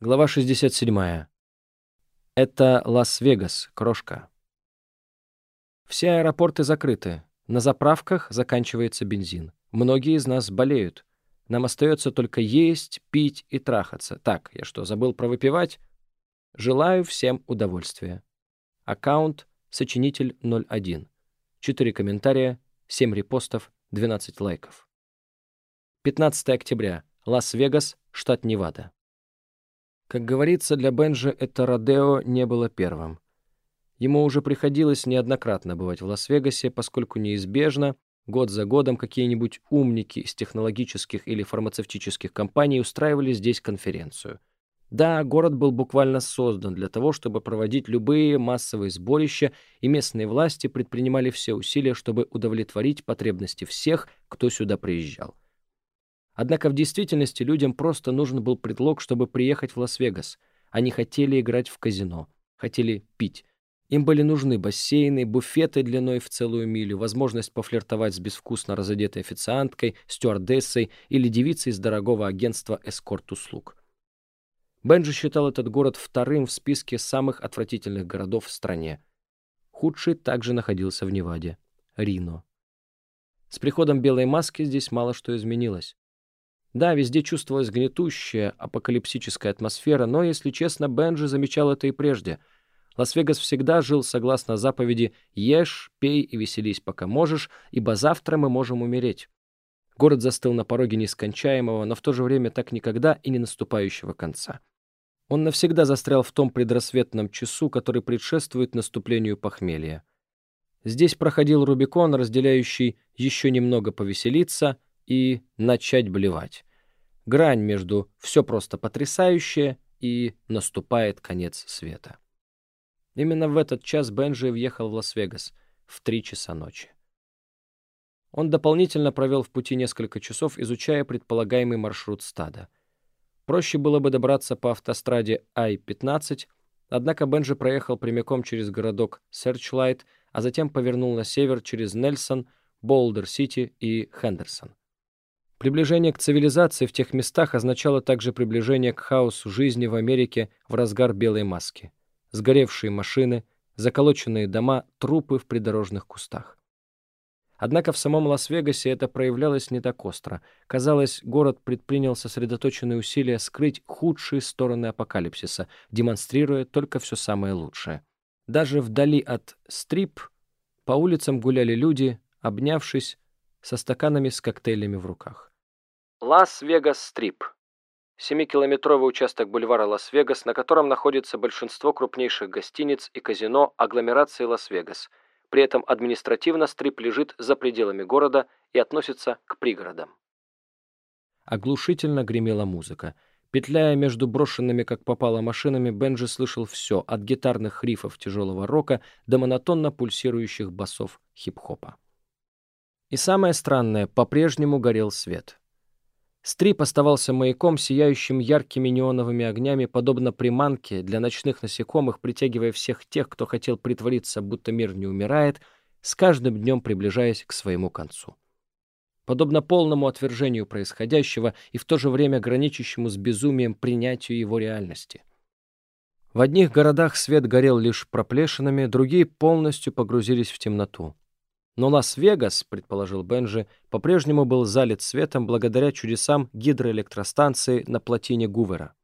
Глава 67. Это Лас-Вегас, крошка. Все аэропорты закрыты. На заправках заканчивается бензин. Многие из нас болеют. Нам остается только есть, пить и трахаться. Так, я что, забыл про выпивать? Желаю всем удовольствия. Аккаунт сочинитель 01. 4 комментария, 7 репостов, 12 лайков. 15 октября. Лас-Вегас, штат Невада. Как говорится, для Бенжи это Родео не было первым. Ему уже приходилось неоднократно бывать в Лас-Вегасе, поскольку неизбежно год за годом какие-нибудь умники из технологических или фармацевтических компаний устраивали здесь конференцию. Да, город был буквально создан для того, чтобы проводить любые массовые сборища, и местные власти предпринимали все усилия, чтобы удовлетворить потребности всех, кто сюда приезжал. Однако в действительности людям просто нужен был предлог, чтобы приехать в Лас-Вегас. Они хотели играть в казино, хотели пить. Им были нужны бассейны, буфеты длиной в целую милю, возможность пофлиртовать с безвкусно разодетой официанткой, стюардессой или девицей из дорогого агентства эскорт-услуг. Бенджи считал этот город вторым в списке самых отвратительных городов в стране. Худший также находился в Неваде — Рино. С приходом белой маски здесь мало что изменилось. Да, везде чувствовалась гнетущая, апокалипсическая атмосфера, но, если честно, Бенджи замечал это и прежде. Лас-Вегас всегда жил согласно заповеди «Ешь, пей и веселись, пока можешь, ибо завтра мы можем умереть». Город застыл на пороге нескончаемого, но в то же время так никогда и не наступающего конца. Он навсегда застрял в том предрассветном часу, который предшествует наступлению похмелья. Здесь проходил Рубикон, разделяющий еще немного повеселиться — и начать блевать. Грань между «все просто потрясающее» и «наступает конец света». Именно в этот час Бенджи въехал в Лас-Вегас в три часа ночи. Он дополнительно провел в пути несколько часов, изучая предполагаемый маршрут стада. Проще было бы добраться по автостраде Ай-15, однако Бенджи проехал прямиком через городок Серчлайт, а затем повернул на север через Нельсон, Болдер-Сити и Хендерсон. Приближение к цивилизации в тех местах означало также приближение к хаосу жизни в Америке в разгар белой маски. Сгоревшие машины, заколоченные дома, трупы в придорожных кустах. Однако в самом Лас-Вегасе это проявлялось не так остро. Казалось, город предпринял сосредоточенные усилия скрыть худшие стороны апокалипсиса, демонстрируя только все самое лучшее. Даже вдали от стрип по улицам гуляли люди, обнявшись, со стаканами с коктейлями в руках. Лас-Вегас-Стрип. Семикилометровый участок бульвара Лас-Вегас, на котором находится большинство крупнейших гостиниц и казино агломерации Лас-Вегас. При этом административно Стрип лежит за пределами города и относится к пригородам. Оглушительно гремела музыка. Петляя между брошенными как попало машинами, Бенджи слышал все, от гитарных рифов тяжелого рока до монотонно пульсирующих басов хип-хопа. И самое странное, по-прежнему горел свет. Стрип оставался маяком, сияющим яркими неоновыми огнями, подобно приманке для ночных насекомых, притягивая всех тех, кто хотел притвориться, будто мир не умирает, с каждым днем приближаясь к своему концу. Подобно полному отвержению происходящего и в то же время граничащему с безумием принятию его реальности. В одних городах свет горел лишь проплешинами, другие полностью погрузились в темноту. Но Лас-Вегас, предположил Бенджи, по-прежнему был залит светом благодаря чудесам гидроэлектростанции на плотине Гувера.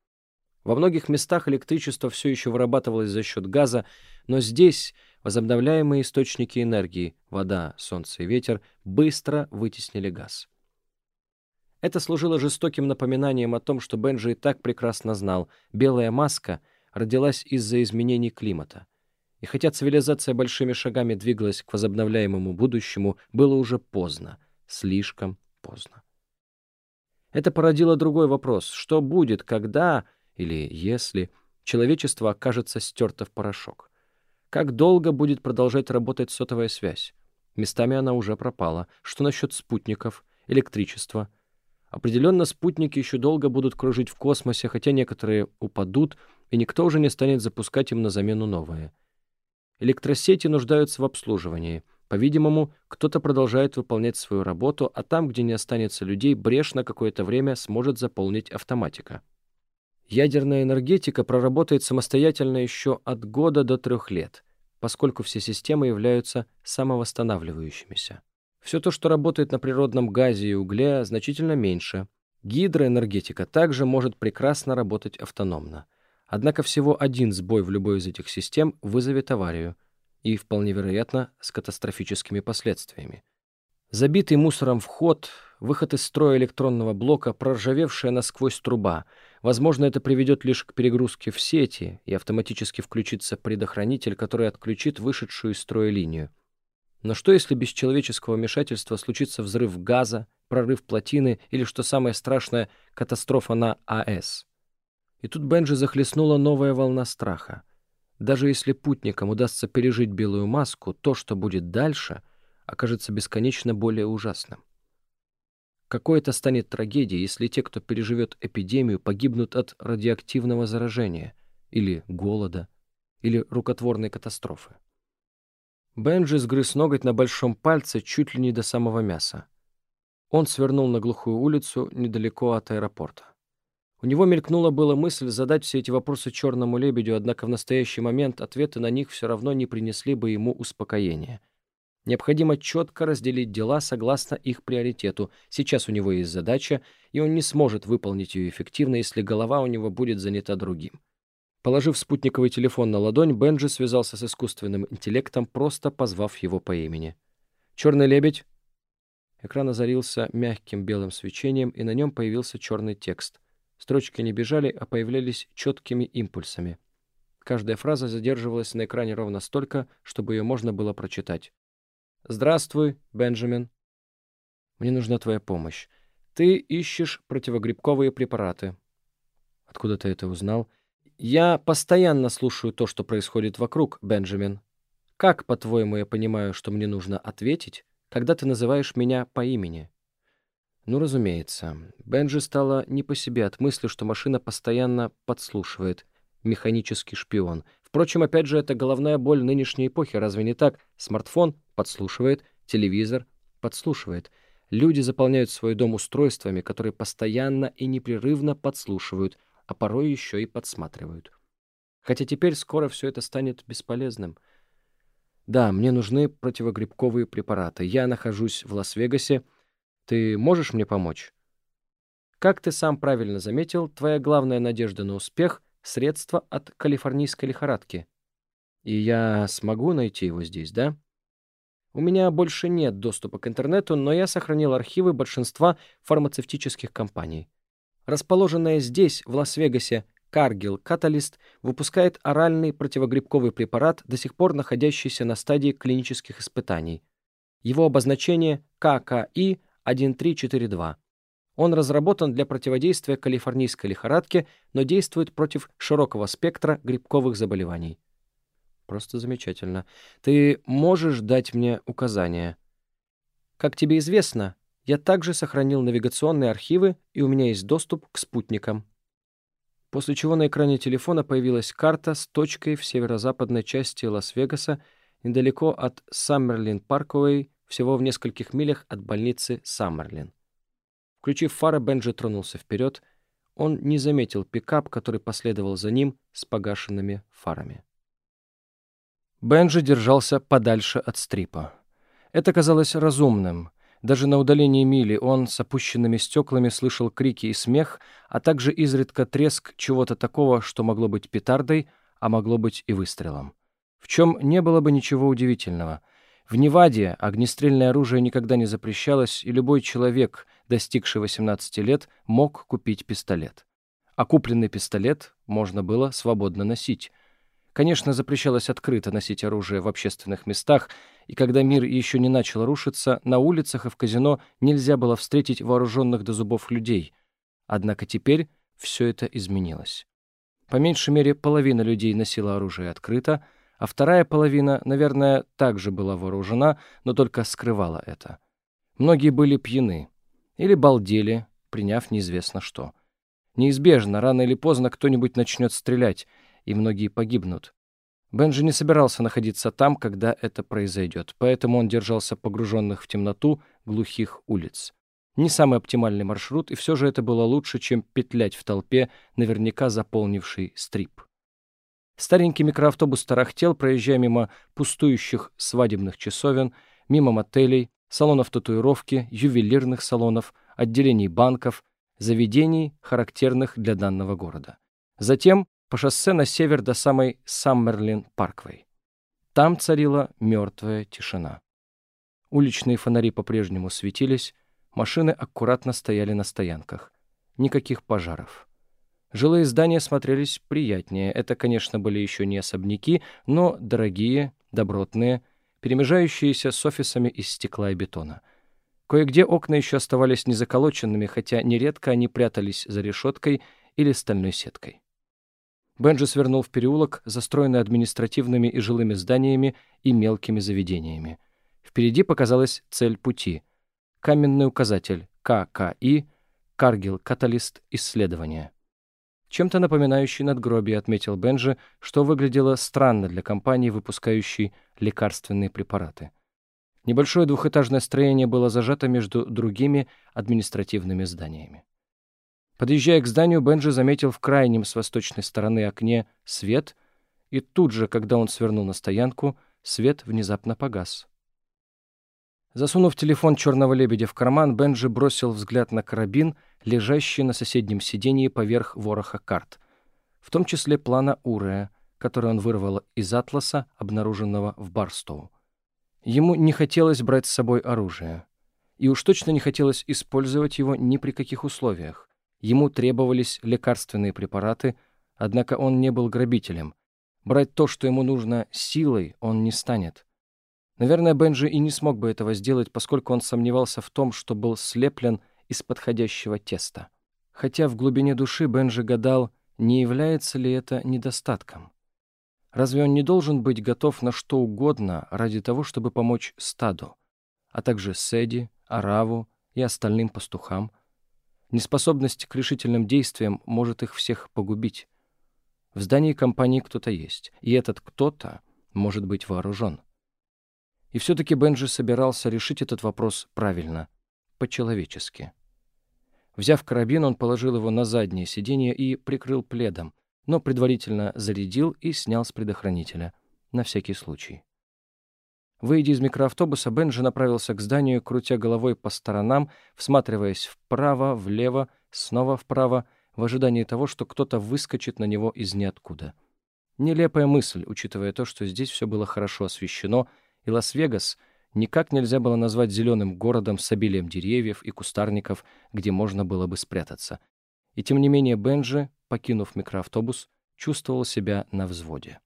Во многих местах электричество все еще вырабатывалось за счет газа, но здесь возобновляемые источники энергии — вода, солнце и ветер — быстро вытеснили газ. Это служило жестоким напоминанием о том, что Бенджи и так прекрасно знал — белая маска родилась из-за изменений климата — и хотя цивилизация большими шагами двигалась к возобновляемому будущему, было уже поздно, слишком поздно. Это породило другой вопрос. Что будет, когда, или если, человечество окажется стерто в порошок? Как долго будет продолжать работать сотовая связь? Местами она уже пропала. Что насчет спутников, электричества? Определенно, спутники еще долго будут кружить в космосе, хотя некоторые упадут, и никто уже не станет запускать им на замену новые. Электросети нуждаются в обслуживании. По-видимому, кто-то продолжает выполнять свою работу, а там, где не останется людей, брешь на какое-то время сможет заполнить автоматика. Ядерная энергетика проработает самостоятельно еще от года до трех лет, поскольку все системы являются самовосстанавливающимися. Все то, что работает на природном газе и угле, значительно меньше. Гидроэнергетика также может прекрасно работать автономно. Однако всего один сбой в любой из этих систем вызовет аварию, и, вполне вероятно, с катастрофическими последствиями. Забитый мусором вход, выход из строя электронного блока, проржавевшая насквозь труба. Возможно, это приведет лишь к перегрузке в сети, и автоматически включится предохранитель, который отключит вышедшую из строя линию. Но что, если без человеческого вмешательства случится взрыв газа, прорыв плотины или, что самое страшное, катастрофа на АЭС? И тут Бенджи захлестнула новая волна страха. Даже если путникам удастся пережить белую маску, то, что будет дальше, окажется бесконечно более ужасным. Какой это станет трагедией, если те, кто переживет эпидемию, погибнут от радиоактивного заражения, или голода, или рукотворной катастрофы? Бенджи сгрыз ноготь на большом пальце чуть ли не до самого мяса. Он свернул на глухую улицу недалеко от аэропорта. У него мелькнула была мысль задать все эти вопросы черному лебедю, однако в настоящий момент ответы на них все равно не принесли бы ему успокоения. Необходимо четко разделить дела согласно их приоритету. Сейчас у него есть задача, и он не сможет выполнить ее эффективно, если голова у него будет занята другим. Положив спутниковый телефон на ладонь, Бенджи связался с искусственным интеллектом, просто позвав его по имени. «Черный лебедь!» Экран озарился мягким белым свечением, и на нем появился черный текст. Строчки не бежали, а появлялись четкими импульсами. Каждая фраза задерживалась на экране ровно столько, чтобы ее можно было прочитать. «Здравствуй, Бенджамин. Мне нужна твоя помощь. Ты ищешь противогрибковые препараты». «Откуда ты это узнал?» Я постоянно слушаю то, что происходит вокруг, Бенджамин. Как, по-твоему, я понимаю, что мне нужно ответить, когда ты называешь меня по имени? Ну, разумеется. Бенджи стала не по себе от мысли, что машина постоянно подслушивает. Механический шпион. Впрочем, опять же, это головная боль нынешней эпохи, разве не так? Смартфон подслушивает, телевизор подслушивает. Люди заполняют свой дом устройствами, которые постоянно и непрерывно подслушивают – а порой еще и подсматривают. Хотя теперь скоро все это станет бесполезным. Да, мне нужны противогрибковые препараты. Я нахожусь в Лас-Вегасе. Ты можешь мне помочь? Как ты сам правильно заметил, твоя главная надежда на успех — средство от калифорнийской лихорадки. И я смогу найти его здесь, да? У меня больше нет доступа к интернету, но я сохранил архивы большинства фармацевтических компаний. Расположенная здесь, в Лас-Вегасе, Cargill Catalyst выпускает оральный противогрибковый препарат, до сих пор находящийся на стадии клинических испытаний. Его обозначение ККИ 1342. Он разработан для противодействия калифорнийской лихорадке, но действует против широкого спектра грибковых заболеваний. Просто замечательно. Ты можешь дать мне указания? Как тебе известно, я также сохранил навигационные архивы, и у меня есть доступ к спутникам. После чего на экране телефона появилась карта с точкой в северо-западной части Лас-Вегаса, недалеко от Саммерлин-Парковой, всего в нескольких милях от больницы Саммерлин. Включив фары, Бенджи тронулся вперед. Он не заметил пикап, который последовал за ним с погашенными фарами. Бенджи держался подальше от стрипа. Это казалось разумным — даже на удалении мили он с опущенными стеклами слышал крики и смех, а также изредка треск чего-то такого, что могло быть петардой, а могло быть и выстрелом. В чем не было бы ничего удивительного. В Неваде огнестрельное оружие никогда не запрещалось, и любой человек, достигший 18 лет, мог купить пистолет. А купленный пистолет можно было свободно носить — Конечно, запрещалось открыто носить оружие в общественных местах, и когда мир еще не начал рушиться, на улицах и в казино нельзя было встретить вооруженных до зубов людей. Однако теперь все это изменилось. По меньшей мере, половина людей носила оружие открыто, а вторая половина, наверное, также была вооружена, но только скрывала это. Многие были пьяны или балдели, приняв неизвестно что. Неизбежно, рано или поздно кто-нибудь начнет стрелять — и многие погибнут. Бенджи не собирался находиться там, когда это произойдет, поэтому он держался погруженных в темноту глухих улиц. Не самый оптимальный маршрут, и все же это было лучше, чем петлять в толпе, наверняка заполнивший стрип. Старенький микроавтобус тарахтел, проезжая мимо пустующих свадебных часовен, мимо мотелей, салонов татуировки, ювелирных салонов, отделений банков, заведений, характерных для данного города. Затем по шоссе на север до самой Саммерлин-Парквей. Там царила мертвая тишина. Уличные фонари по-прежнему светились, машины аккуратно стояли на стоянках. Никаких пожаров. Жилые здания смотрелись приятнее. Это, конечно, были еще не особняки, но дорогие, добротные, перемежающиеся с офисами из стекла и бетона. Кое-где окна еще оставались незаколоченными, хотя нередко они прятались за решеткой или стальной сеткой. Бенджи свернул в переулок, застроенный административными и жилыми зданиями и мелкими заведениями. Впереди показалась цель пути. Каменный указатель ККИ, Каргил Каталист исследования. Чем-то напоминающий надгробие, отметил Бенджи, что выглядело странно для компании, выпускающей лекарственные препараты. Небольшое двухэтажное строение было зажато между другими административными зданиями. Подъезжая к зданию, Бенджи заметил в крайнем с восточной стороны окне свет, и тут же, когда он свернул на стоянку, свет внезапно погас. Засунув телефон черного лебедя в карман, Бенджи бросил взгляд на карабин, лежащий на соседнем сиденье поверх вороха карт, в том числе плана Урея, который он вырвал из атласа, обнаруженного в Барстоу. Ему не хотелось брать с собой оружие. И уж точно не хотелось использовать его ни при каких условиях. Ему требовались лекарственные препараты, однако он не был грабителем. Брать то, что ему нужно, силой он не станет. Наверное, Бенджи и не смог бы этого сделать, поскольку он сомневался в том, что был слеплен из подходящего теста. Хотя в глубине души Бенджи гадал, не является ли это недостатком. Разве он не должен быть готов на что угодно ради того, чтобы помочь стаду, а также Седи, Араву и остальным пастухам? Неспособность к решительным действиям может их всех погубить. В здании компании кто-то есть, и этот кто-то может быть вооружен. И все-таки Бенджи собирался решить этот вопрос правильно, по-человечески. Взяв карабин, он положил его на заднее сиденье и прикрыл пледом, но предварительно зарядил и снял с предохранителя, на всякий случай. Выйдя из микроавтобуса, Бенджи направился к зданию, крутя головой по сторонам, всматриваясь вправо, влево, снова вправо, в ожидании того, что кто-то выскочит на него из ниоткуда. Нелепая мысль, учитывая то, что здесь все было хорошо освещено — и Лас-Вегас никак нельзя было назвать зеленым городом с обилием деревьев и кустарников, где можно было бы спрятаться. И тем не менее Бенджи, покинув микроавтобус, чувствовал себя на взводе.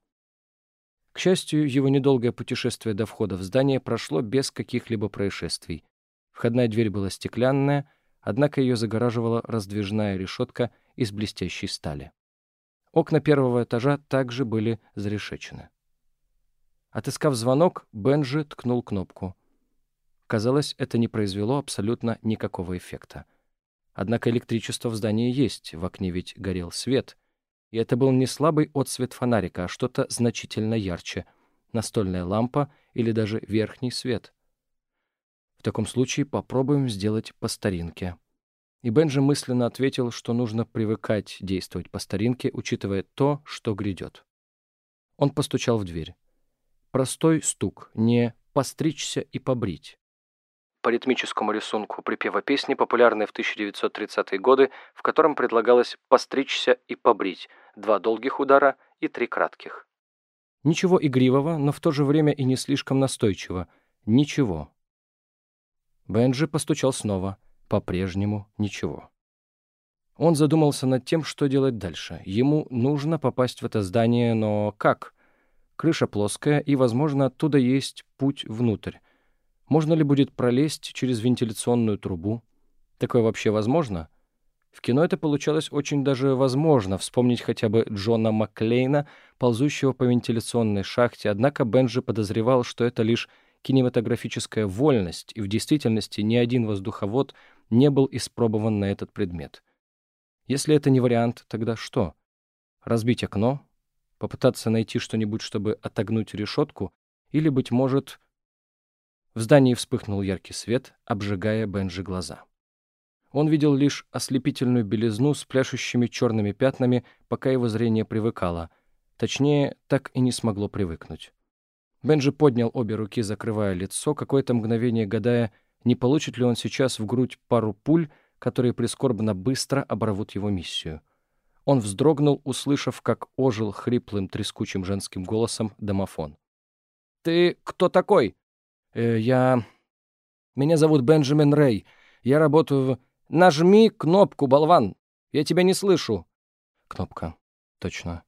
К счастью, его недолгое путешествие до входа в здание прошло без каких-либо происшествий. Входная дверь была стеклянная, однако ее загораживала раздвижная решетка из блестящей стали. Окна первого этажа также были зарешечены. Отыскав звонок, Бенджи ткнул кнопку. Казалось, это не произвело абсолютно никакого эффекта. Однако электричество в здании есть, в окне ведь горел свет. И это был не слабый отсвет фонарика, а что-то значительно ярче. Настольная лампа или даже верхний свет. В таком случае попробуем сделать по старинке. И Бенджи мысленно ответил, что нужно привыкать действовать по старинке, учитывая то, что грядет. Он постучал в дверь. Простой стук, не «постричься и побрить». По ритмическому рисунку припева песни, популярной в 1930-е годы, в котором предлагалось «постричься и побрить» — два долгих удара и три кратких. Ничего игривого, но в то же время и не слишком настойчиво. Ничего. Бенджи постучал снова. По-прежнему ничего. Он задумался над тем, что делать дальше. Ему нужно попасть в это здание, но как? Крыша плоская, и, возможно, оттуда есть путь внутрь. Можно ли будет пролезть через вентиляционную трубу? Такое вообще возможно? В кино это получалось очень даже возможно, вспомнить хотя бы Джона Макклейна, ползущего по вентиляционной шахте, однако Бенджи подозревал, что это лишь кинематографическая вольность, и в действительности ни один воздуховод не был испробован на этот предмет. Если это не вариант, тогда что? Разбить окно, попытаться найти что-нибудь, чтобы отогнуть решетку, или, быть может... В здании вспыхнул яркий свет, обжигая Бенджи глаза. Он видел лишь ослепительную белизну с пляшущими черными пятнами, пока его зрение привыкало. Точнее, так и не смогло привыкнуть. Бенджи поднял обе руки, закрывая лицо, какое-то мгновение гадая, не получит ли он сейчас в грудь пару пуль, которые прискорбно быстро оборвут его миссию. Он вздрогнул, услышав, как ожил хриплым, трескучим женским голосом домофон. «Ты кто такой?» э, «Я... Меня зовут Бенджамин Рэй. Я работаю в...» «Нажми кнопку, болван! Я тебя не слышу!» Кнопка. Точно.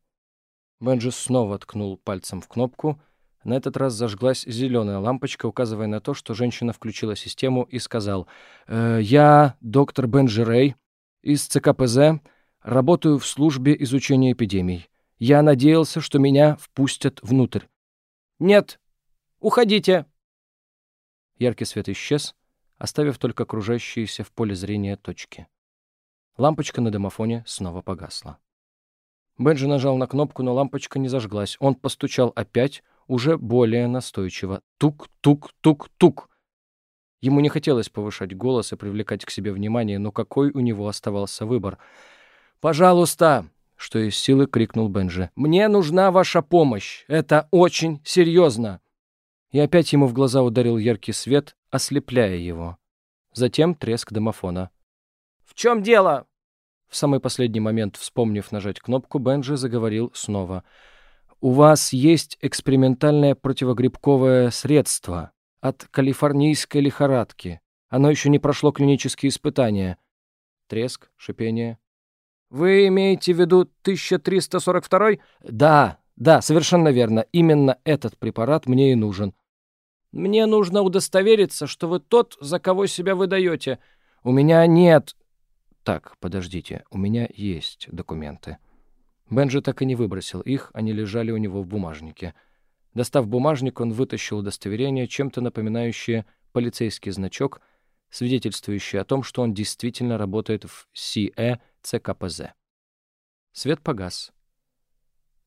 Бенджи снова ткнул пальцем в кнопку. На этот раз зажглась зеленая лампочка, указывая на то, что женщина включила систему и сказал э, «Я доктор Бенджи Рэй из ЦКПЗ, работаю в службе изучения эпидемий. Я надеялся, что меня впустят внутрь». «Нет! Уходите!» Яркий свет исчез, оставив только окружающиеся в поле зрения точки. Лампочка на домофоне снова погасла. Бенджи нажал на кнопку, но лампочка не зажглась. Он постучал опять, уже более настойчиво. Тук-тук-тук-тук. Ему не хотелось повышать голос и привлекать к себе внимание, но какой у него оставался выбор? «Пожалуйста!» — что из силы крикнул Бенджи. «Мне нужна ваша помощь! Это очень серьезно!» И опять ему в глаза ударил яркий свет, ослепляя его. Затем треск домофона. «В чем дело?» В самый последний момент, вспомнив нажать кнопку, Бенджи заговорил снова. «У вас есть экспериментальное противогрибковое средство от калифорнийской лихорадки. Оно еще не прошло клинические испытания». Треск, шипение. «Вы имеете в виду 1342 «Да, да, совершенно верно. Именно этот препарат мне и нужен. Мне нужно удостовериться, что вы тот, за кого себя выдаете. У меня нет... Так, подождите, у меня есть документы. Бенджи так и не выбросил их, они лежали у него в бумажнике. Достав бумажник, он вытащил удостоверение, чем-то напоминающее полицейский значок, свидетельствующий о том, что он действительно работает в СИЭ ЦКПЗ. Свет погас.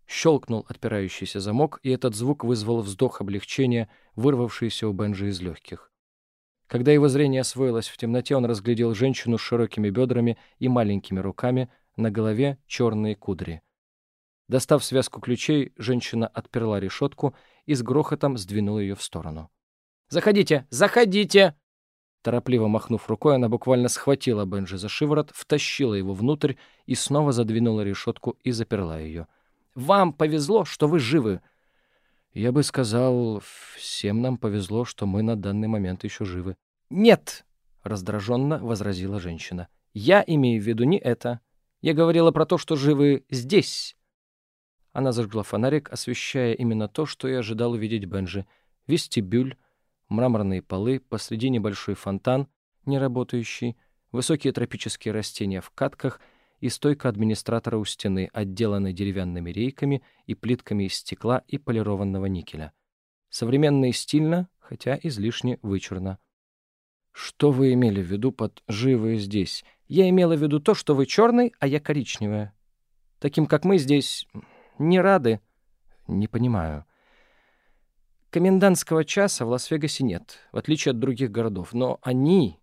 Щелкнул отпирающийся замок, и этот звук вызвал вздох облегчения, вырвавшийся у Бенджи из легких. Когда его зрение освоилось в темноте, он разглядел женщину с широкими бедрами и маленькими руками, на голове черные кудри. Достав связку ключей, женщина отперла решетку и с грохотом сдвинула ее в сторону. «Заходите! Заходите!» Торопливо махнув рукой, она буквально схватила Бенджи за шиворот, втащила его внутрь и снова задвинула решетку и заперла ее. Вам повезло, что вы живы. Я бы сказал, всем нам повезло, что мы на данный момент еще живы. Нет, раздраженно возразила женщина. Я имею в виду не это. Я говорила про то, что живы здесь. Она зажгла фонарик, освещая именно то, что я ожидал увидеть Бенджи. Вестибюль, мраморные полы, посреди небольшой фонтан, не работающий, высокие тропические растения в катках — и стойка администратора у стены, отделанной деревянными рейками и плитками из стекла и полированного никеля. Современно и стильно, хотя излишне вычурно. Что вы имели в виду под «живые здесь»? Я имела в виду то, что вы черный, а я коричневая. Таким, как мы здесь, не рады. Не понимаю. Комендантского часа в Лас-Вегасе нет, в отличие от других городов, но они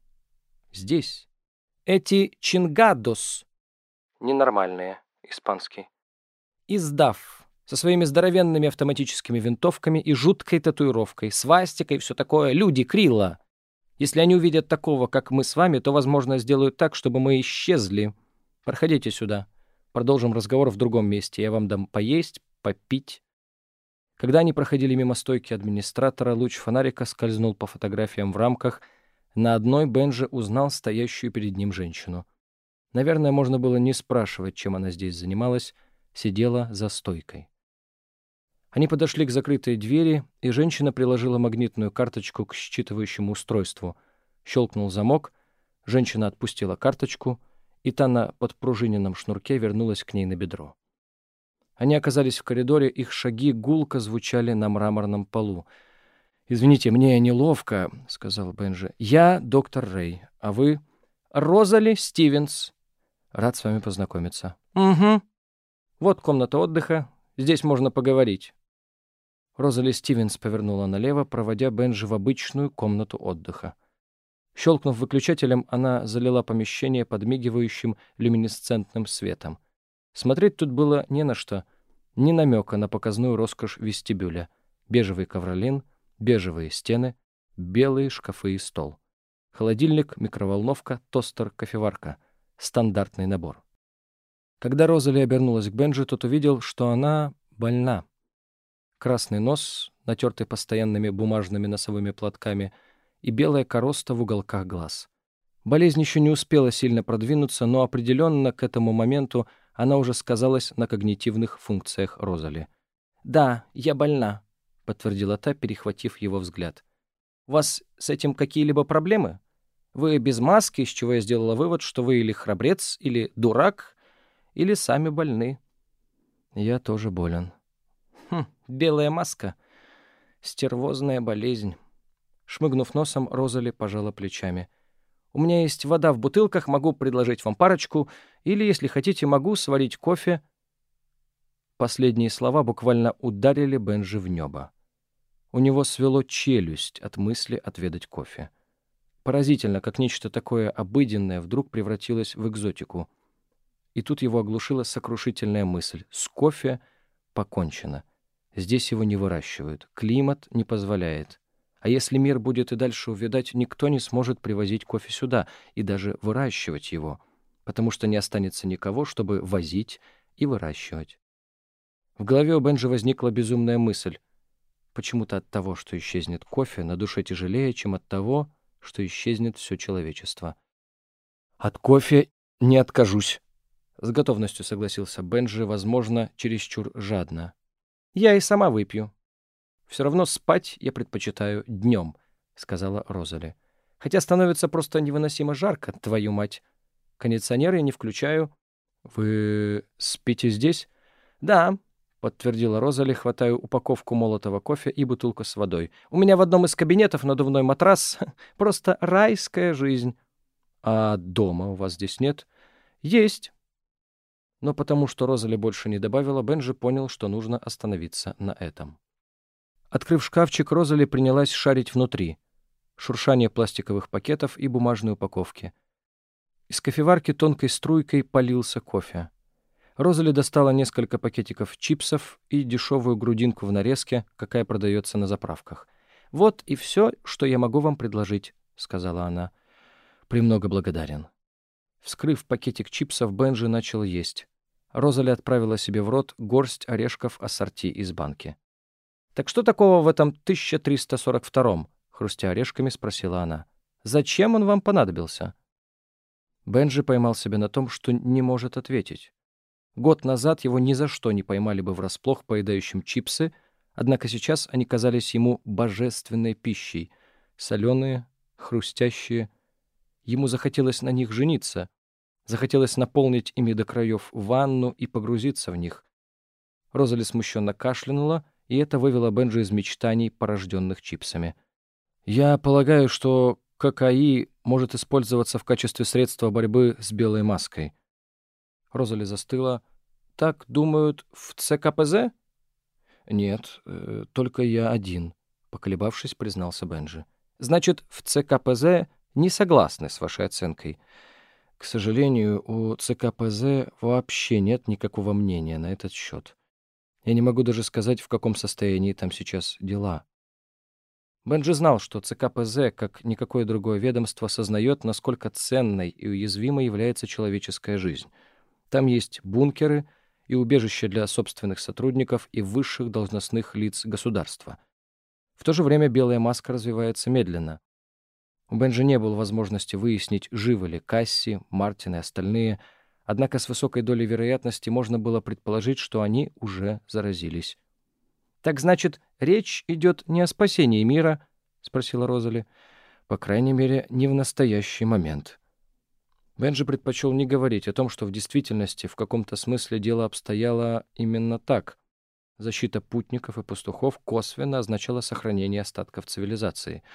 здесь. Эти чингадос ненормальные, испанский. Издав, со своими здоровенными автоматическими винтовками и жуткой татуировкой, свастикой и все такое, люди Крилла. Если они увидят такого, как мы с вами, то, возможно, сделают так, чтобы мы исчезли. Проходите сюда. Продолжим разговор в другом месте. Я вам дам поесть, попить. Когда они проходили мимо стойки администратора, луч фонарика скользнул по фотографиям в рамках. На одной Бенджи узнал стоящую перед ним женщину. Наверное, можно было не спрашивать, чем она здесь занималась, сидела за стойкой. Они подошли к закрытой двери, и женщина приложила магнитную карточку к считывающему устройству. Щелкнул замок, женщина отпустила карточку, и та на подпружиненном шнурке вернулась к ней на бедро. Они оказались в коридоре, их шаги гулко звучали на мраморном полу. «Извините, мне неловко», — сказал Бенджи. «Я доктор Рэй, а вы...» «Розали Стивенс», Рад с вами познакомиться. Угу. Вот комната отдыха. Здесь можно поговорить. Розали Стивенс повернула налево, проводя Бенджи в обычную комнату отдыха. Щелкнув выключателем, она залила помещение подмигивающим люминесцентным светом. Смотреть тут было не на что, ни намека на показную роскошь вестибюля. Бежевый ковролин, бежевые стены, белые шкафы и стол. Холодильник, микроволновка, тостер, кофеварка. Стандартный набор. Когда Розали обернулась к Бенджи, тот увидел, что она больна. Красный нос, натертый постоянными бумажными носовыми платками, и белая короста в уголках глаз. Болезнь еще не успела сильно продвинуться, но определенно к этому моменту она уже сказалась на когнитивных функциях Розали. «Да, я больна», — подтвердила та, перехватив его взгляд. «У вас с этим какие-либо проблемы? Вы без маски, из чего я сделала вывод, что вы или храбрец, или дурак, или сами больны». «Я тоже болен». «Хм, белая маска. Стервозная болезнь». Шмыгнув носом, Розали пожала плечами — у меня есть вода в бутылках, могу предложить вам парочку, или, если хотите, могу сварить кофе». Последние слова буквально ударили Бенжи в небо. У него свело челюсть от мысли отведать кофе. Поразительно, как нечто такое обыденное вдруг превратилось в экзотику. И тут его оглушила сокрушительная мысль. С кофе покончено. Здесь его не выращивают. Климат не позволяет. А если мир будет и дальше увядать, никто не сможет привозить кофе сюда и даже выращивать его, потому что не останется никого, чтобы возить и выращивать. В голове у Бенджи возникла безумная мысль. Почему-то от того, что исчезнет кофе, на душе тяжелее, чем от того, что исчезнет все человечество. «От кофе не откажусь», — с готовностью согласился Бенджи, возможно, чересчур жадно. «Я и сама выпью», все равно спать я предпочитаю днем», — сказала Розали. «Хотя становится просто невыносимо жарко, твою мать. Кондиционер я не включаю». «Вы спите здесь?» «Да», — подтвердила Розали, хватая упаковку молотого кофе и бутылку с водой. «У меня в одном из кабинетов надувной матрас. Просто райская жизнь». «А дома у вас здесь нет?» «Есть». Но потому что Розали больше не добавила, Бенджи понял, что нужно остановиться на этом. Открыв шкафчик, Розали принялась шарить внутри. Шуршание пластиковых пакетов и бумажной упаковки. Из кофеварки тонкой струйкой полился кофе. Розали достала несколько пакетиков чипсов и дешевую грудинку в нарезке, какая продается на заправках. «Вот и все, что я могу вам предложить», — сказала она. «Премного благодарен». Вскрыв пакетик чипсов, Бенджи начал есть. Розали отправила себе в рот горсть орешков ассорти из банки. «Так что такого в этом 1342-м?» — хрустя орешками спросила она. «Зачем он вам понадобился?» Бенджи поймал себя на том, что не может ответить. Год назад его ни за что не поймали бы врасплох поедающим чипсы, однако сейчас они казались ему божественной пищей. Соленые, хрустящие. Ему захотелось на них жениться. Захотелось наполнить ими до краев ванну и погрузиться в них. Розали смущенно кашлянула — и это вывело Бенджи из мечтаний, порожденных чипсами. «Я полагаю, что ККИ может использоваться в качестве средства борьбы с белой маской». Розали застыла. «Так думают в ЦКПЗ?» «Нет, э, только я один», — поколебавшись, признался Бенджи. «Значит, в ЦКПЗ не согласны с вашей оценкой. К сожалению, у ЦКПЗ вообще нет никакого мнения на этот счет. Я не могу даже сказать, в каком состоянии там сейчас дела. Бенджи знал, что ЦКПЗ, как никакое другое ведомство, сознает, насколько ценной и уязвимой является человеческая жизнь. Там есть бункеры и убежища для собственных сотрудников и высших должностных лиц государства. В то же время белая маска развивается медленно. У Бенджи не было возможности выяснить, живы ли Касси, Мартин и остальные – Однако с высокой долей вероятности можно было предположить, что они уже заразились. «Так значит, речь идет не о спасении мира?» — спросила Розали. «По крайней мере, не в настоящий момент». Бенджи предпочел не говорить о том, что в действительности в каком-то смысле дело обстояло именно так. Защита путников и пастухов косвенно означала сохранение остатков цивилизации —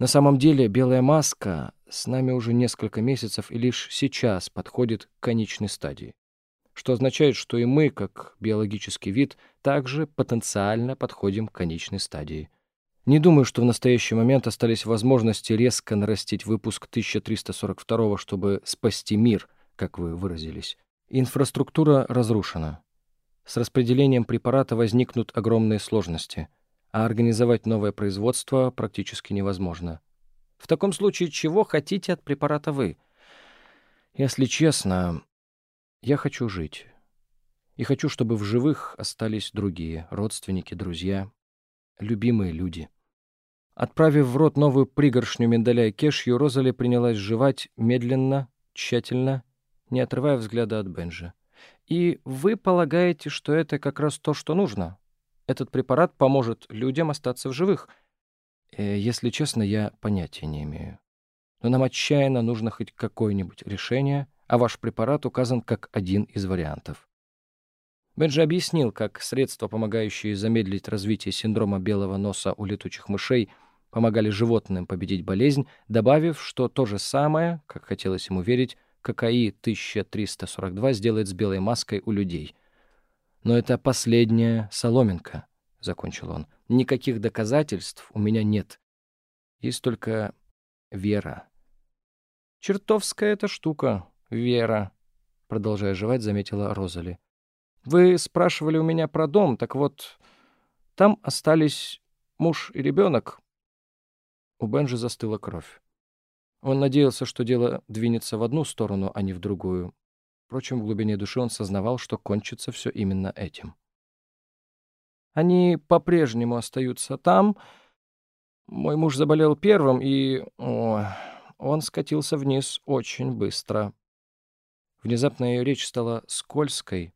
на самом деле белая маска с нами уже несколько месяцев и лишь сейчас подходит к конечной стадии. Что означает, что и мы, как биологический вид, также потенциально подходим к конечной стадии. Не думаю, что в настоящий момент остались возможности резко нарастить выпуск 1342 чтобы спасти мир, как вы выразились. Инфраструктура разрушена. С распределением препарата возникнут огромные сложности, а организовать новое производство практически невозможно. В таком случае, чего хотите от препарата вы? Если честно, я хочу жить. И хочу, чтобы в живых остались другие, родственники, друзья, любимые люди. Отправив в рот новую пригоршню миндаля и кешью, Розали принялась жевать медленно, тщательно, не отрывая взгляда от Бенжи. «И вы полагаете, что это как раз то, что нужно? Этот препарат поможет людям остаться в живых?» э, «Если честно, я понятия не имею. Но нам отчаянно нужно хоть какое-нибудь решение, а ваш препарат указан как один из вариантов». Бенджи объяснил, как средства, помогающие замедлить развитие синдрома белого носа у летучих мышей, помогали животным победить болезнь, добавив, что то же самое, как хотелось ему верить, ККИ-1342 сделает с белой маской у людей. «Но это последняя соломинка», — закончил он. «Никаких доказательств у меня нет. Есть только вера». «Чертовская эта штука, вера», — продолжая жевать, заметила Розали. «Вы спрашивали у меня про дом, так вот, там остались муж и ребенок». У Бенжи застыла кровь. Он надеялся, что дело двинется в одну сторону, а не в другую. Впрочем, в глубине души он сознавал, что кончится все именно этим. Они по-прежнему остаются там. Мой муж заболел первым, и о, он скатился вниз очень быстро. Внезапно ее речь стала скользкой,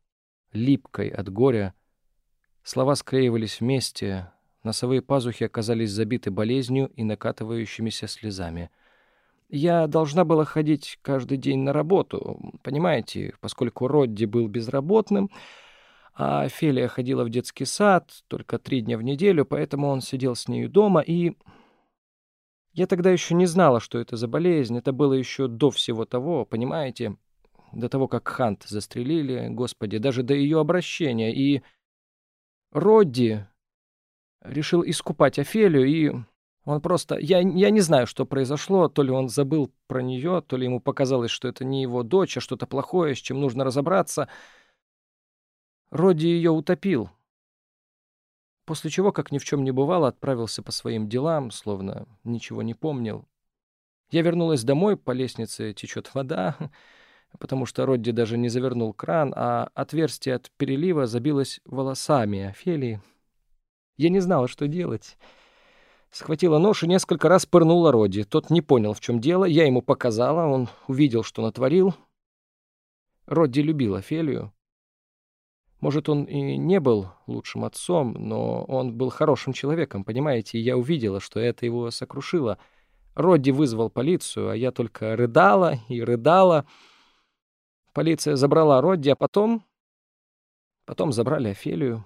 липкой от горя. Слова склеивались вместе, носовые пазухи оказались забиты болезнью и накатывающимися слезами — я должна была ходить каждый день на работу, понимаете, поскольку Родди был безработным, а Фелия ходила в детский сад только три дня в неделю, поэтому он сидел с нею дома, и... Я тогда еще не знала, что это за болезнь, это было еще до всего того, понимаете, до того, как Хант застрелили, господи, даже до ее обращения, и... Родди решил искупать Офелию, и он просто... Я, я не знаю, что произошло. То ли он забыл про нее, то ли ему показалось, что это не его дочь, а что-то плохое, с чем нужно разобраться. Роди ее утопил. После чего, как ни в чем не бывало, отправился по своим делам, словно ничего не помнил. Я вернулась домой, по лестнице течет вода, потому что Родди даже не завернул кран, а отверстие от перелива забилось волосами Офелии. Я не знала, что делать. Схватила нож и несколько раз пырнула Роди. Тот не понял, в чем дело. Я ему показала, он увидел, что натворил. Родди любил Офелию. Может, он и не был лучшим отцом, но он был хорошим человеком, понимаете, и я увидела, что это его сокрушило. Родди вызвал полицию, а я только рыдала и рыдала. Полиция забрала Родди, а потом... Потом забрали Офелию.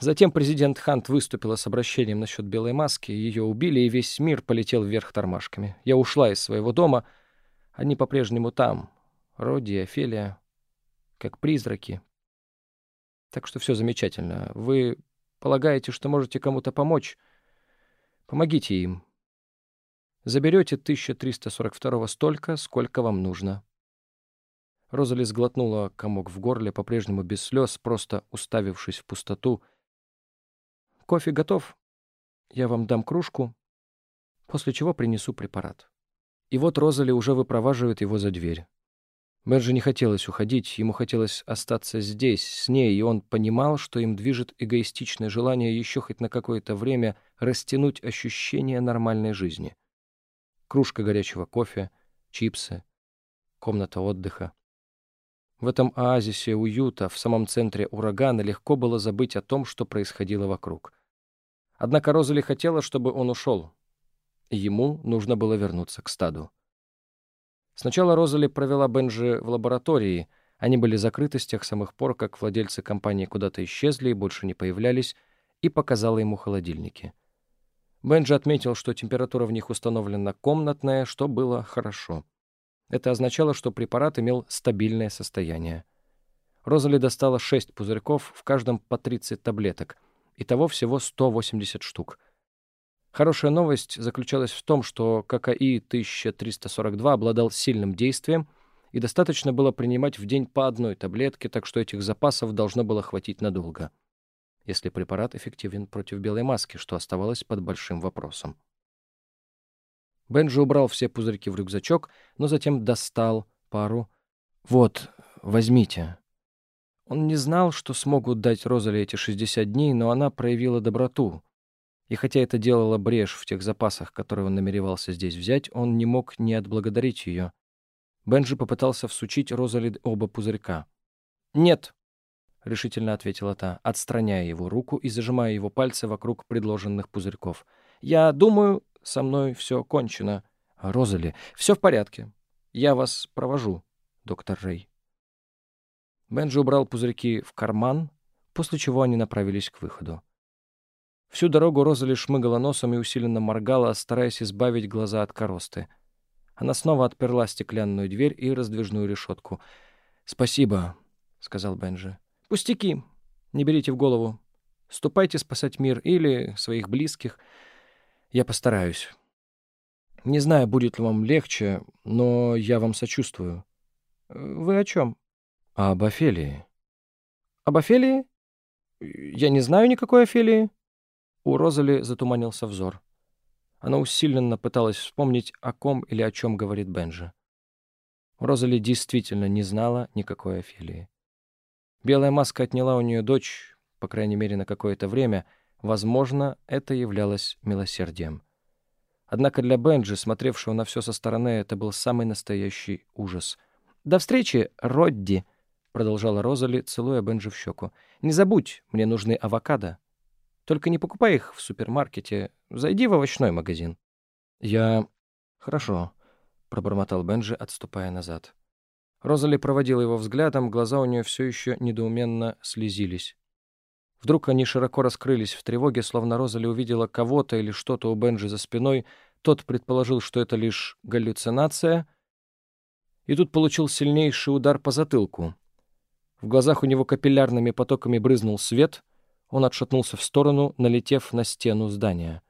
Затем президент Хант выступила с обращением насчет белой маски, ее убили, и весь мир полетел вверх тормашками. Я ушла из своего дома. Они по-прежнему там. Роди и Офелия. Как призраки. Так что все замечательно. Вы полагаете, что можете кому-то помочь? Помогите им. Заберете 1342 столько, сколько вам нужно. Розали сглотнула комок в горле, по-прежнему без слез, просто уставившись в пустоту — Кофе готов. Я вам дам кружку, после чего принесу препарат. И вот Розали уже выпроваживает его за дверь. Бенджи не хотелось уходить, ему хотелось остаться здесь, с ней, и он понимал, что им движет эгоистичное желание еще хоть на какое-то время растянуть ощущение нормальной жизни. Кружка горячего кофе, чипсы, комната отдыха. В этом оазисе уюта, в самом центре урагана, легко было забыть о том, что происходило вокруг. Однако Розали хотела, чтобы он ушел. Ему нужно было вернуться к стаду. Сначала Розали провела Бенджи в лаборатории. Они были закрыты с тех самых пор, как владельцы компании куда-то исчезли и больше не появлялись, и показала ему холодильники. Бенджи отметил, что температура в них установлена комнатная, что было хорошо. Это означало, что препарат имел стабильное состояние. Розали достала шесть пузырьков, в каждом по 30 таблеток, Итого всего 180 штук. Хорошая новость заключалась в том, что ККИ-1342 обладал сильным действием, и достаточно было принимать в день по одной таблетке, так что этих запасов должно было хватить надолго, если препарат эффективен против белой маски, что оставалось под большим вопросом. Бенджи убрал все пузырьки в рюкзачок, но затем достал пару. «Вот, возьмите». Он не знал, что смогут дать Розали эти 60 дней, но она проявила доброту. И хотя это делало брешь в тех запасах, которые он намеревался здесь взять, он не мог не отблагодарить ее. Бенджи попытался всучить Розали оба пузырька. «Нет», — решительно ответила та, отстраняя его руку и зажимая его пальцы вокруг предложенных пузырьков. «Я думаю, со мной все кончено. Розали, все в порядке. Я вас провожу, доктор Рэй». Бенджи убрал пузырьки в карман, после чего они направились к выходу. Всю дорогу Розали шмыгала носом и усиленно моргала, стараясь избавить глаза от коросты. Она снова отперла стеклянную дверь и раздвижную решетку. «Спасибо», — сказал Бенджи. «Пустяки. Не берите в голову. Ступайте спасать мир или своих близких. Я постараюсь. Не знаю, будет ли вам легче, но я вам сочувствую». «Вы о чем?» «А об Офелии». «Об Офелии? Я не знаю никакой Офелии». У Розали затуманился взор. Она усиленно пыталась вспомнить, о ком или о чем говорит Бенджи. Розали действительно не знала никакой Офелии. Белая маска отняла у нее дочь, по крайней мере, на какое-то время. Возможно, это являлось милосердием. Однако для Бенджи, смотревшего на все со стороны, это был самый настоящий ужас. «До встречи, Родди!» — продолжала Розали, целуя Бенджи в щеку. «Не забудь, мне нужны авокадо. Только не покупай их в супермаркете. Зайди в овощной магазин». «Я... Хорошо», — пробормотал Бенджи, отступая назад. Розали проводила его взглядом, глаза у нее все еще недоуменно слезились. Вдруг они широко раскрылись в тревоге, словно Розали увидела кого-то или что-то у Бенджи за спиной. Тот предположил, что это лишь галлюцинация, и тут получил сильнейший удар по затылку. В глазах у него капиллярными потоками брызнул свет, он отшатнулся в сторону, налетев на стену здания.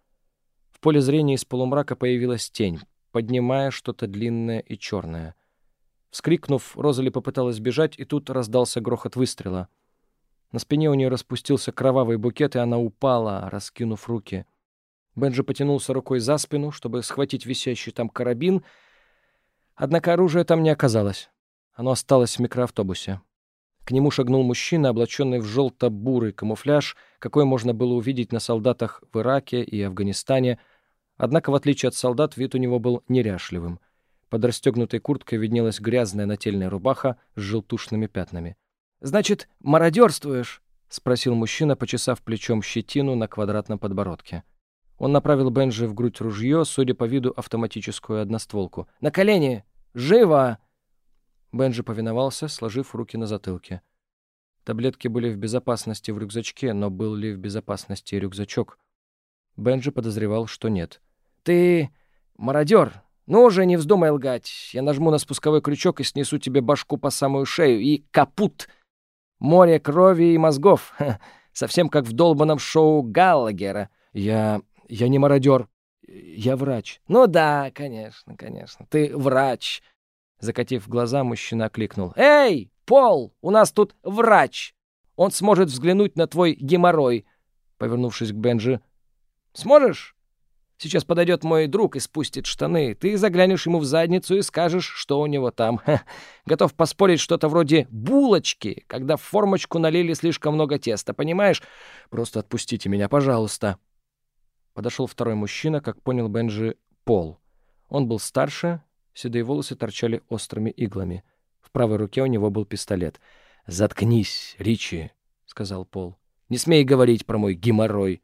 В поле зрения из полумрака появилась тень, поднимая что-то длинное и черное. Вскрикнув, Розали попыталась бежать, и тут раздался грохот выстрела. На спине у нее распустился кровавый букет, и она упала, раскинув руки. Бенджи потянулся рукой за спину, чтобы схватить висящий там карабин, однако оружия там не оказалось. Оно осталось в микроавтобусе. К нему шагнул мужчина, облаченный в желто-бурый камуфляж, какой можно было увидеть на солдатах в Ираке и Афганистане. Однако, в отличие от солдат, вид у него был неряшливым. Под расстегнутой курткой виднелась грязная нательная рубаха с желтушными пятнами. «Значит, мародерствуешь?» — спросил мужчина, почесав плечом щетину на квадратном подбородке. Он направил Бенджи в грудь ружье, судя по виду, автоматическую одностволку. «На колени! Живо!» Бенджи повиновался, сложив руки на затылке. Таблетки были в безопасности в рюкзачке, но был ли в безопасности рюкзачок? Бенджи подозревал, что нет. «Ты мародер! Ну уже не вздумай лгать! Я нажму на спусковой крючок и снесу тебе башку по самую шею, и капут! Море крови и мозгов! Совсем как в долбанном шоу Галлагера. Я... я не мародер. Я врач. Ну да, конечно, конечно. Ты врач. Закатив глаза, мужчина окликнул. «Эй, Пол, у нас тут врач! Он сможет взглянуть на твой геморрой!» Повернувшись к Бенджи. «Сможешь? Сейчас подойдет мой друг и спустит штаны. Ты заглянешь ему в задницу и скажешь, что у него там. Ха, готов поспорить что-то вроде булочки, когда в формочку налили слишком много теста, понимаешь? Просто отпустите меня, пожалуйста». Подошел второй мужчина, как понял Бенджи, Пол. Он был старше, Седые волосы торчали острыми иглами. В правой руке у него был пистолет. «Заткнись, Ричи», — сказал Пол. «Не смей говорить про мой геморрой».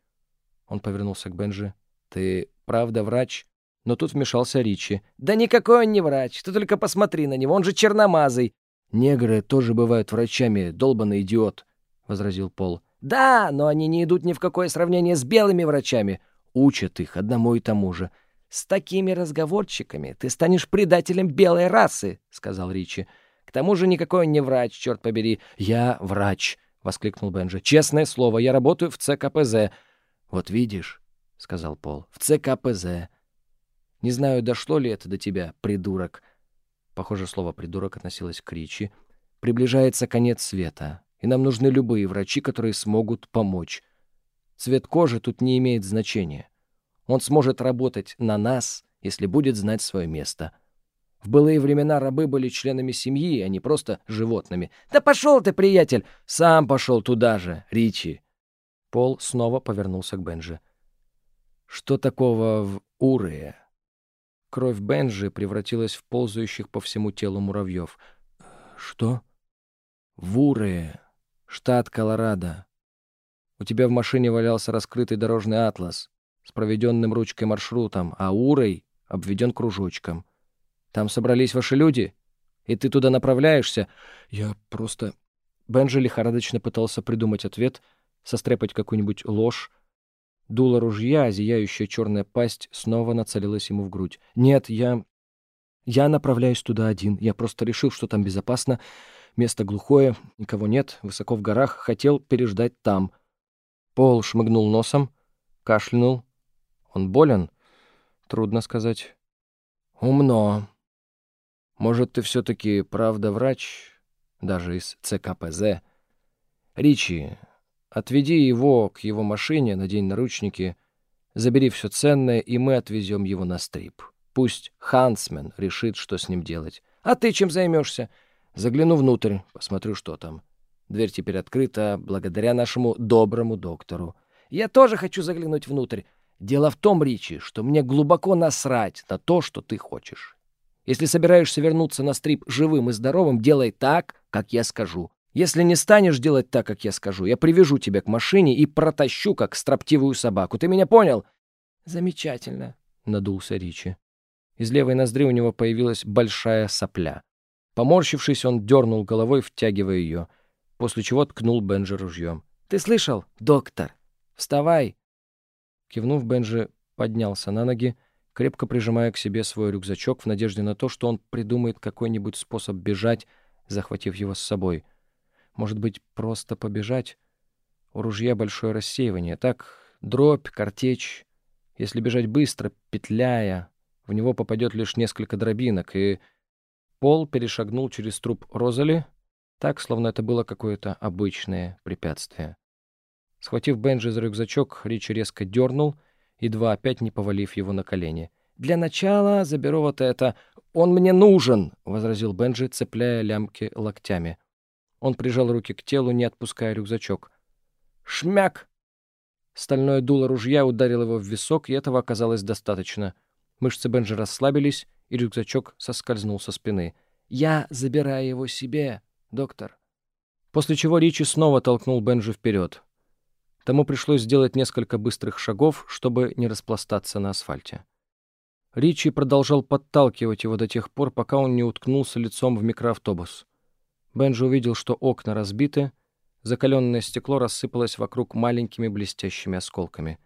Он повернулся к Бенджи. «Ты правда врач?» Но тут вмешался Ричи. «Да никакой он не врач. Ты только посмотри на него, он же черномазый». «Негры тоже бывают врачами, долбанный идиот», — возразил Пол. «Да, но они не идут ни в какое сравнение с белыми врачами. Учат их одному и тому же. «С такими разговорчиками ты станешь предателем белой расы», — сказал Ричи. «К тому же никакой он не врач, черт побери». «Я врач», — воскликнул Бенджи. «Честное слово, я работаю в ЦКПЗ». «Вот видишь», — сказал Пол, — «в ЦКПЗ. Не знаю, дошло ли это до тебя, придурок». Похоже, слово «придурок» относилось к Ричи. «Приближается конец света, и нам нужны любые врачи, которые смогут помочь. Цвет кожи тут не имеет значения. Он сможет работать на нас, если будет знать свое место». В былые времена рабы были членами семьи, а не просто животными. «Да пошел ты, приятель! Сам пошел туда же, Ричи!» Пол снова повернулся к Бенджи. «Что такого в Урее?» Кровь Бенджи превратилась в ползающих по всему телу муравьев. «Что?» «В Урее, штат Колорадо. У тебя в машине валялся раскрытый дорожный атлас с проведенным ручкой маршрутом, а Урой обведен кружочком». Там собрались ваши люди, и ты туда направляешься. Я просто... Бенджи лихорадочно пытался придумать ответ, состряпать какую-нибудь ложь. Дуло ружья, зияющая черная пасть, снова нацелилась ему в грудь. «Нет, я... я направляюсь туда один. Я просто решил, что там безопасно. Место глухое, никого нет, высоко в горах. Хотел переждать там». Пол шмыгнул носом, кашлянул. «Он болен?» «Трудно сказать». «Умно», может, ты все-таки правда врач, даже из ЦКПЗ? Ричи, отведи его к его машине, надень наручники, забери все ценное, и мы отвезем его на стрип. Пусть Хансмен решит, что с ним делать. А ты чем займешься? Загляну внутрь, посмотрю, что там. Дверь теперь открыта благодаря нашему доброму доктору. Я тоже хочу заглянуть внутрь. Дело в том, Ричи, что мне глубоко насрать на то, что ты хочешь. Если собираешься вернуться на стрип живым и здоровым, делай так, как я скажу. Если не станешь делать так, как я скажу, я привяжу тебя к машине и протащу, как строптивую собаку. Ты меня понял?» «Замечательно», — надулся Ричи. Из левой ноздри у него появилась большая сопля. Поморщившись, он дернул головой, втягивая ее, после чего ткнул Бенджи ружьем. «Ты слышал, доктор? Вставай!» Кивнув, Бенджи поднялся на ноги, крепко прижимая к себе свой рюкзачок в надежде на то, что он придумает какой-нибудь способ бежать, захватив его с собой. Может быть, просто побежать? У ружья большое рассеивание. Так, дробь, картечь. Если бежать быстро, петляя, в него попадет лишь несколько дробинок, и Пол перешагнул через труп Розали, так, словно это было какое-то обычное препятствие. Схватив Бенджи за рюкзачок, Ричи резко дернул — едва опять не повалив его на колени. «Для начала заберу вот это. Он мне нужен!» — возразил Бенджи, цепляя лямки локтями. Он прижал руки к телу, не отпуская рюкзачок. «Шмяк!» Стальное дуло ружья ударило его в висок, и этого оказалось достаточно. Мышцы Бенджи расслабились, и рюкзачок соскользнул со спины. «Я забираю его себе, доктор». После чего Ричи снова толкнул Бенджи вперед. Тому пришлось сделать несколько быстрых шагов, чтобы не распластаться на асфальте. Ричи продолжал подталкивать его до тех пор, пока он не уткнулся лицом в микроавтобус. Бенджи увидел, что окна разбиты, закаленное стекло рассыпалось вокруг маленькими блестящими осколками.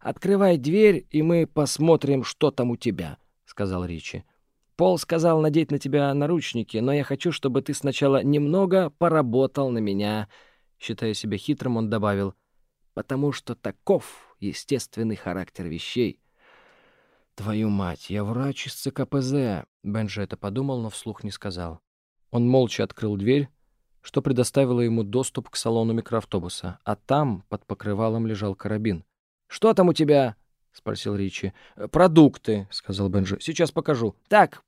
«Открывай дверь, и мы посмотрим, что там у тебя», — сказал Ричи. «Пол сказал надеть на тебя наручники, но я хочу, чтобы ты сначала немного поработал на меня». Считая себя хитрым, он добавил — потому что таков естественный характер вещей. «Твою мать, я врач из ЦКПЗ!» Бенджи это подумал, но вслух не сказал. Он молча открыл дверь, что предоставило ему доступ к салону микроавтобуса, а там под покрывалом лежал карабин. «Что там у тебя?» — спросил Ричи. «Продукты», — сказал Бенджи. «Сейчас покажу». «Так,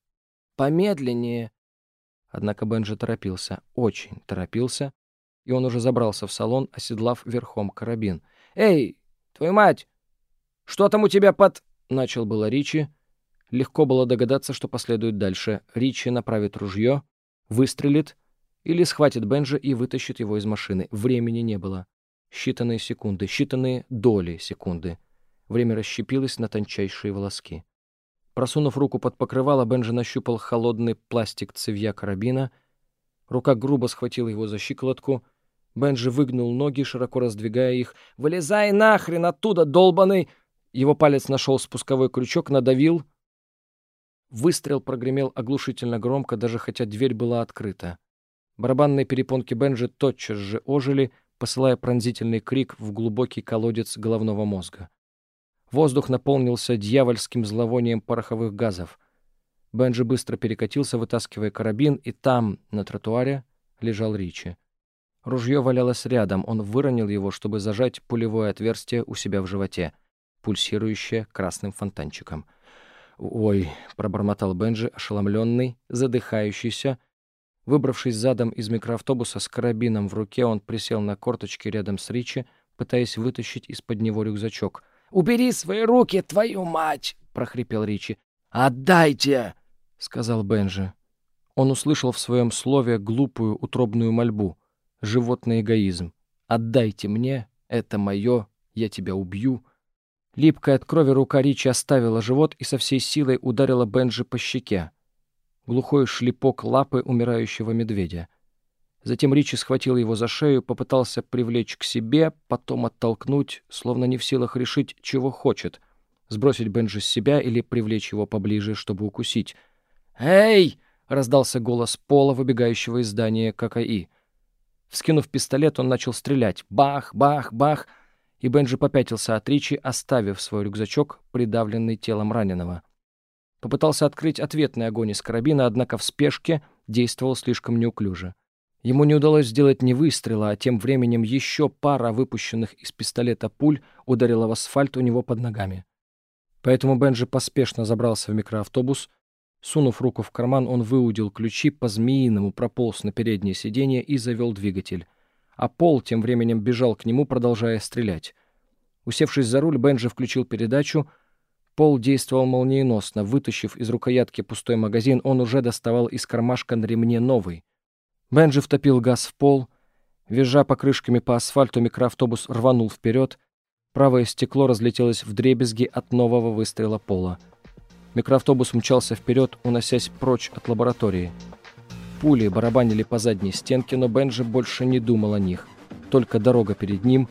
помедленнее». Однако Бенджи торопился, очень торопился, и он уже забрался в салон, оседлав верхом карабин. «Эй, твою мать! Что там у тебя под...» — начал было Ричи. Легко было догадаться, что последует дальше. Ричи направит ружье, выстрелит или схватит Бенджа и вытащит его из машины. Времени не было. Считанные секунды, считанные доли секунды. Время расщепилось на тончайшие волоски. Просунув руку под покрывало, Бенджи нащупал холодный пластик цевья карабина. Рука грубо схватила его за щиколотку — Бенджи выгнул ноги, широко раздвигая их. «Вылезай нахрен оттуда, долбаный!» Его палец нашел спусковой крючок, надавил. Выстрел прогремел оглушительно громко, даже хотя дверь была открыта. Барабанные перепонки Бенджи тотчас же ожили, посылая пронзительный крик в глубокий колодец головного мозга. Воздух наполнился дьявольским зловонием пороховых газов. Бенджи быстро перекатился, вытаскивая карабин, и там, на тротуаре, лежал Ричи. Ружье валялось рядом, он выронил его, чтобы зажать пулевое отверстие у себя в животе, пульсирующее красным фонтанчиком. «Ой», — пробормотал Бенджи, ошеломленный, задыхающийся. Выбравшись задом из микроавтобуса с карабином в руке, он присел на корточки рядом с Ричи, пытаясь вытащить из-под него рюкзачок. «Убери свои руки, твою мать!» — прохрипел Ричи. «Отдайте!» — сказал Бенджи. Он услышал в своем слове глупую утробную мольбу, животный эгоизм. «Отдайте мне, это мое, я тебя убью». Липкая от крови рука Ричи оставила живот и со всей силой ударила Бенджи по щеке. Глухой шлепок лапы умирающего медведя. Затем Ричи схватил его за шею, попытался привлечь к себе, потом оттолкнуть, словно не в силах решить, чего хочет. Сбросить Бенджи с себя или привлечь его поближе, чтобы укусить. «Эй!» — раздался голос Пола, выбегающего из здания ККИ. Вскинув пистолет, он начал стрелять. Бах, бах, бах! И Бенджи попятился от Ричи, оставив свой рюкзачок, придавленный телом раненого. Попытался открыть ответный огонь из карабина, однако в спешке действовал слишком неуклюже. Ему не удалось сделать ни выстрела, а тем временем еще пара выпущенных из пистолета пуль ударила в асфальт у него под ногами. Поэтому Бенджи поспешно забрался в микроавтобус, Сунув руку в карман, он выудил ключи, по-змеиному прополз на переднее сиденье и завел двигатель. А Пол тем временем бежал к нему, продолжая стрелять. Усевшись за руль, Бенджи включил передачу. Пол действовал молниеносно. Вытащив из рукоятки пустой магазин, он уже доставал из кармашка на ремне новый. Бенджи втопил газ в пол. Визжа покрышками по асфальту, микроавтобус рванул вперед. Правое стекло разлетелось в дребезги от нового выстрела Пола. Микроавтобус мчался вперед, уносясь прочь от лаборатории. Пули барабанили по задней стенке, но Бенджи больше не думал о них. Только дорога перед ним,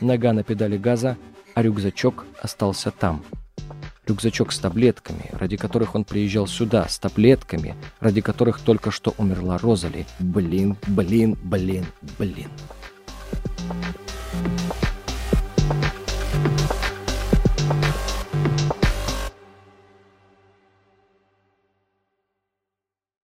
нога на педали газа, а рюкзачок остался там. Рюкзачок с таблетками, ради которых он приезжал сюда, с таблетками, ради которых только что умерла Розали. Блин, блин, блин, блин.